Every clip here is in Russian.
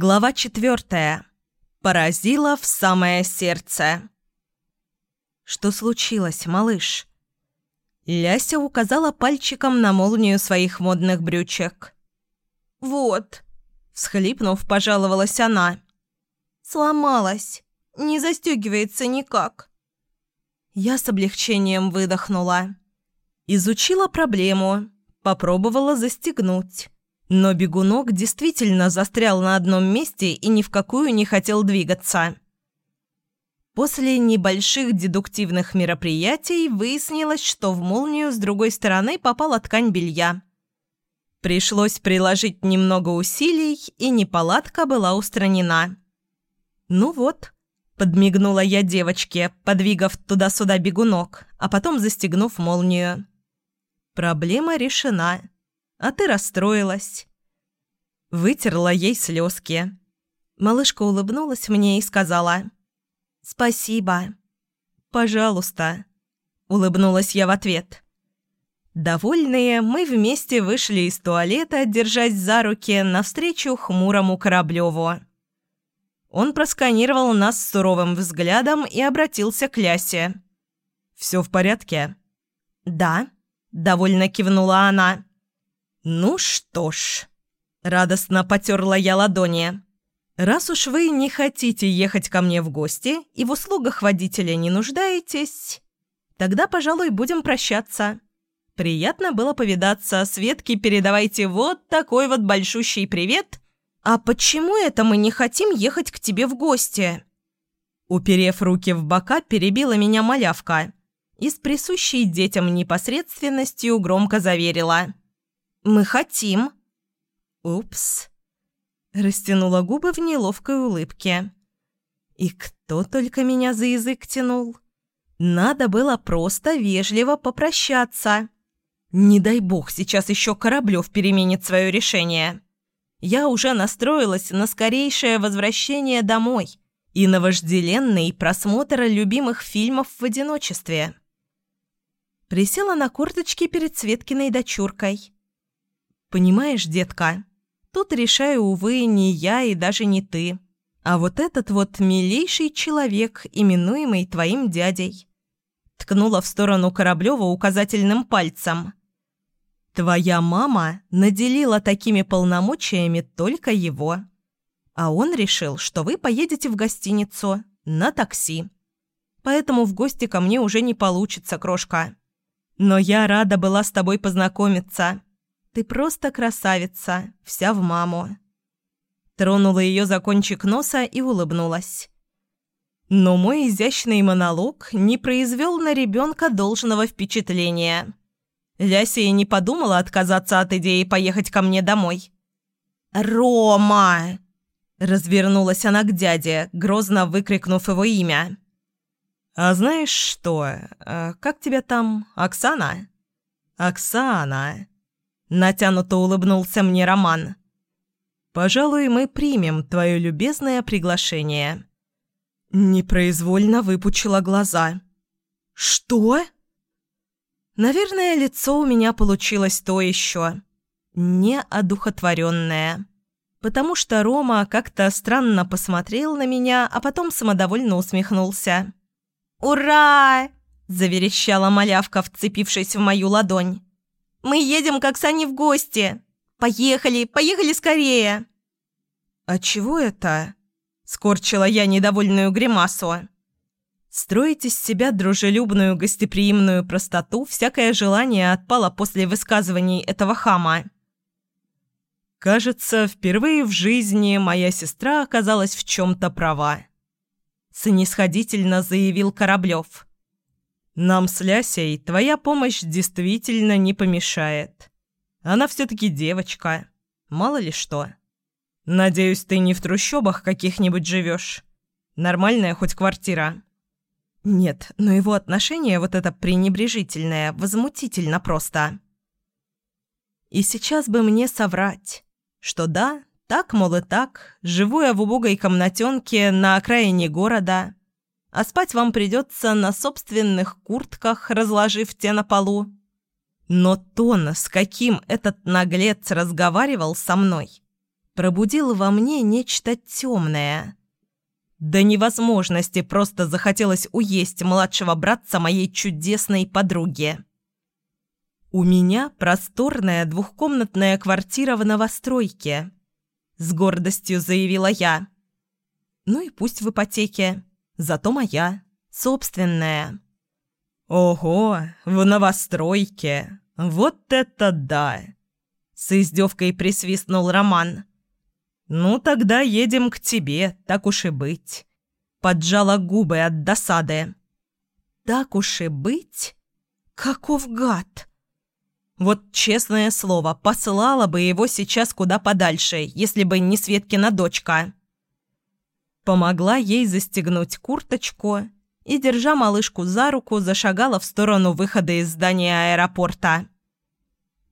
Глава четвертая. Поразила в самое сердце. «Что случилось, малыш?» Ляся указала пальчиком на молнию своих модных брючек. «Вот», — всхлипнув, пожаловалась она. «Сломалась. Не застегивается никак». Я с облегчением выдохнула. Изучила проблему, попробовала застегнуть. Но бегунок действительно застрял на одном месте и ни в какую не хотел двигаться. После небольших дедуктивных мероприятий выяснилось, что в молнию с другой стороны попала ткань белья. Пришлось приложить немного усилий, и неполадка была устранена. «Ну вот», — подмигнула я девочке, подвигав туда-сюда бегунок, а потом застегнув молнию. «Проблема решена. А ты расстроилась». Вытерла ей слезки. Малышка улыбнулась мне и сказала «Спасибо». «Пожалуйста», — улыбнулась я в ответ. Довольные, мы вместе вышли из туалета, держась за руки, навстречу хмурому Кораблеву. Он просканировал нас суровым взглядом и обратился к Лясе. «Все в порядке?» «Да», — довольно кивнула она. «Ну что ж», — радостно потерла я ладони. «Раз уж вы не хотите ехать ко мне в гости и в услугах водителя не нуждаетесь, тогда, пожалуй, будем прощаться». Приятно было повидаться. Светке передавайте вот такой вот большущий привет. А почему это мы не хотим ехать к тебе в гости? Уперев руки в бока, перебила меня малявка и с присущей детям непосредственностью громко заверила. «Мы хотим». «Упс». Растянула губы в неловкой улыбке. «И кто только меня за язык тянул?» Надо было просто вежливо попрощаться. Не дай бог, сейчас еще Кораблев переменит свое решение. Я уже настроилась на скорейшее возвращение домой и на вожделенный просмотр любимых фильмов в одиночестве. Присела на корточки перед Светкиной дочуркой. «Понимаешь, детка, тут решаю, увы, не я и даже не ты, а вот этот вот милейший человек, именуемый твоим дядей». Ткнула в сторону Кораблева указательным пальцем – Твоя мама наделила такими полномочиями только его. А он решил, что вы поедете в гостиницу на такси. Поэтому в гости ко мне уже не получится, крошка. Но я рада была с тобой познакомиться. Ты просто красавица, вся в маму. Тронула ее за кончик носа и улыбнулась. Но мой изящный монолог не произвел на ребенка должного впечатления. Ляся не подумала отказаться от идеи поехать ко мне домой. «Рома!» Развернулась она к дяде, грозно выкрикнув его имя. «А знаешь что? А как тебя там? Оксана?» «Оксана!» Натянуто улыбнулся мне Роман. «Пожалуй, мы примем твое любезное приглашение». Непроизвольно выпучила глаза. «Что?» Наверное, лицо у меня получилось то еще. Неодухотворенное. Потому что Рома как-то странно посмотрел на меня, а потом самодовольно усмехнулся. «Ура!» – заверещала малявка, вцепившись в мою ладонь. «Мы едем к Оксане в гости! Поехали, поехали скорее!» «А чего это?» – скорчила я недовольную гримасу. Строить из себя дружелюбную гостеприимную простоту всякое желание отпало после высказываний этого хама. Кажется, впервые в жизни моя сестра оказалась в чем-то права. Снисходительно заявил Кораблев. Нам с Лясей твоя помощь действительно не помешает. Она все-таки девочка. Мало ли что. Надеюсь, ты не в трущобах каких-нибудь живешь. Нормальная хоть квартира. Нет, но его отношение вот это пренебрежительное, возмутительно просто. И сейчас бы мне соврать, что да, так, мол, и так, живу я в убогой комнатенке на окраине города, а спать вам придется на собственных куртках, разложив те на полу. Но тон, с каким этот наглец разговаривал со мной, пробудил во мне нечто темное. До невозможности просто захотелось уесть младшего братца моей чудесной подруги. «У меня просторная двухкомнатная квартира в новостройке», — с гордостью заявила я. «Ну и пусть в ипотеке, зато моя, собственная». «Ого, в новостройке! Вот это да!» С издевкой присвистнул Роман. «Ну, тогда едем к тебе, так уж и быть». Поджала губы от досады. «Так уж и быть? Каков гад!» Вот честное слово, послала бы его сейчас куда подальше, если бы не Светкина дочка. Помогла ей застегнуть курточку и, держа малышку за руку, зашагала в сторону выхода из здания аэропорта.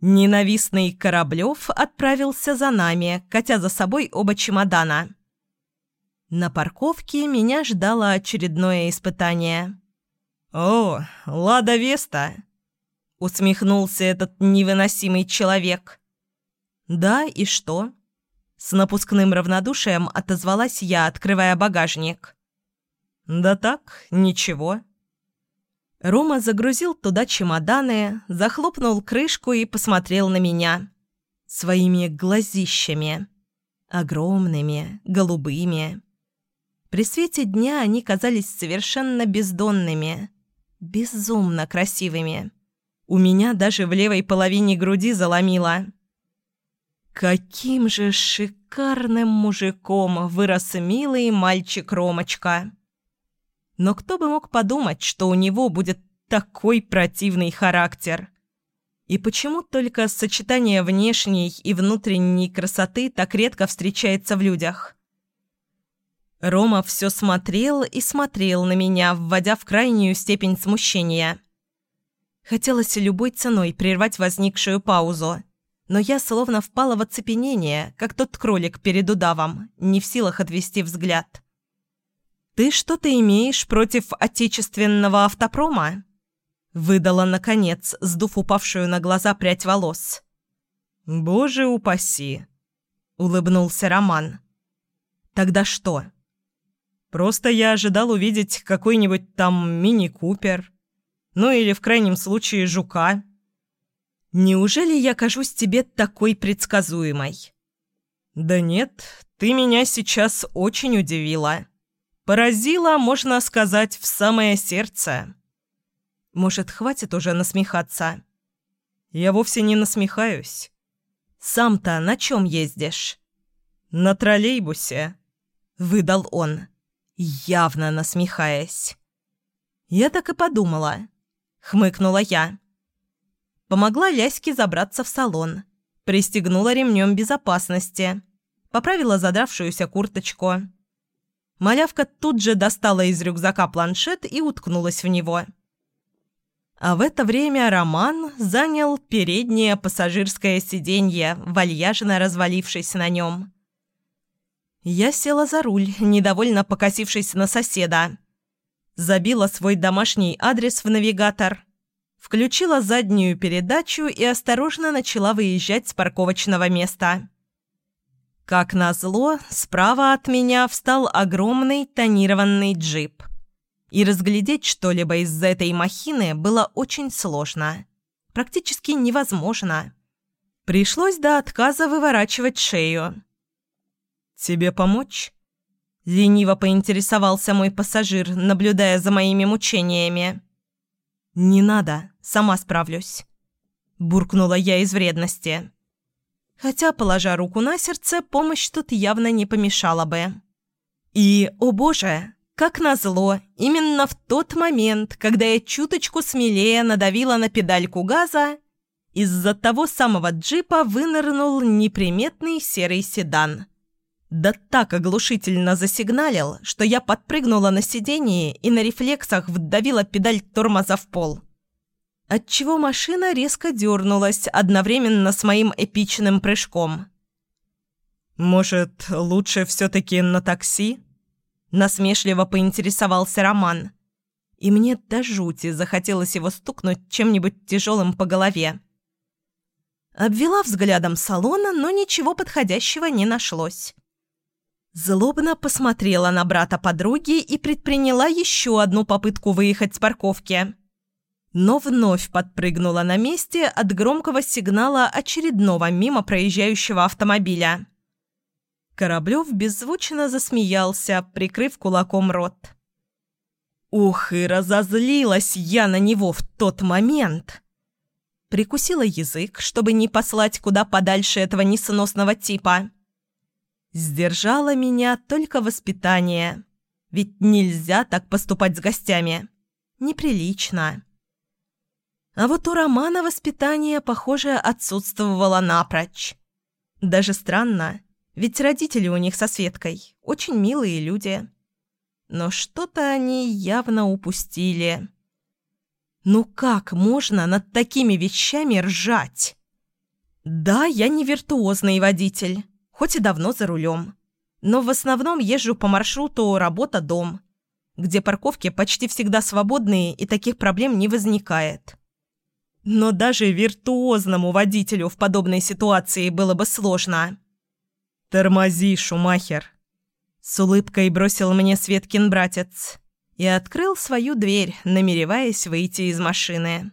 Ненавистный Кораблев отправился за нами, катя за собой оба чемодана. На парковке меня ждало очередное испытание. «О, Лада Веста!» — усмехнулся этот невыносимый человек. «Да, и что?» С напускным равнодушием отозвалась я, открывая багажник. «Да так, ничего». Рома загрузил туда чемоданы, захлопнул крышку и посмотрел на меня. Своими глазищами. Огромными, голубыми. При свете дня они казались совершенно бездонными. Безумно красивыми. У меня даже в левой половине груди заломило. Каким же шикарным мужиком вырос милый мальчик Ромочка. Но кто бы мог подумать, что у него будет такой противный характер? И почему только сочетание внешней и внутренней красоты так редко встречается в людях? Рома все смотрел и смотрел на меня, вводя в крайнюю степень смущения. Хотелось любой ценой прервать возникшую паузу, но я словно впала в оцепенение, как тот кролик перед удавом, не в силах отвести взгляд. «Ты что-то имеешь против отечественного автопрома?» Выдала, наконец, сдув упавшую на глаза прядь волос. «Боже упаси!» — улыбнулся Роман. «Тогда что?» «Просто я ожидал увидеть какой-нибудь там мини-купер. Ну или, в крайнем случае, жука. Неужели я кажусь тебе такой предсказуемой?» «Да нет, ты меня сейчас очень удивила». Поразила, можно сказать, в самое сердце. Может, хватит уже насмехаться? Я вовсе не насмехаюсь. Сам-то на чем ездишь? На троллейбусе, выдал он, явно насмехаясь. Я так и подумала, хмыкнула я. Помогла Ляське забраться в салон, пристегнула ремнем безопасности, поправила задравшуюся курточку. Малявка тут же достала из рюкзака планшет и уткнулась в него. А в это время Роман занял переднее пассажирское сиденье, вальяжно развалившись на нем. Я села за руль, недовольно покосившись на соседа. Забила свой домашний адрес в навигатор, включила заднюю передачу и осторожно начала выезжать с парковочного места. Как назло, справа от меня встал огромный тонированный джип. И разглядеть что-либо из-за этой махины было очень сложно. Практически невозможно. Пришлось до отказа выворачивать шею. «Тебе помочь?» Лениво поинтересовался мой пассажир, наблюдая за моими мучениями. «Не надо, сама справлюсь», – буркнула я из вредности. Хотя, положа руку на сердце, помощь тут явно не помешала бы. И, о боже, как назло, именно в тот момент, когда я чуточку смелее надавила на педальку газа, из-за того самого джипа вынырнул неприметный серый седан. Да так оглушительно засигналил, что я подпрыгнула на сиденье и на рефлексах вдавила педаль тормоза в пол отчего машина резко дернулась одновременно с моим эпичным прыжком. «Может, лучше все-таки на такси?» Насмешливо поинтересовался Роман. И мне до жути захотелось его стукнуть чем-нибудь тяжелым по голове. Обвела взглядом салона, но ничего подходящего не нашлось. Злобно посмотрела на брата подруги и предприняла еще одну попытку выехать с парковки. Но вновь подпрыгнула на месте от громкого сигнала очередного мимо проезжающего автомобиля. Кораблев беззвучно засмеялся, прикрыв кулаком рот. Ух, и разозлилась я на него в тот момент. Прикусила язык, чтобы не послать куда подальше этого несносного типа. Сдержала меня только воспитание. Ведь нельзя так поступать с гостями. Неприлично. А вот у Романа воспитание, похоже, отсутствовало напрочь. Даже странно, ведь родители у них со Светкой очень милые люди. Но что-то они явно упустили. Ну как можно над такими вещами ржать? Да, я не виртуозный водитель, хоть и давно за рулем. Но в основном езжу по маршруту работа-дом, где парковки почти всегда свободные и таких проблем не возникает. Но даже виртуозному водителю в подобной ситуации было бы сложно. «Тормози, Шумахер!» С улыбкой бросил мне Светкин братец и открыл свою дверь, намереваясь выйти из машины.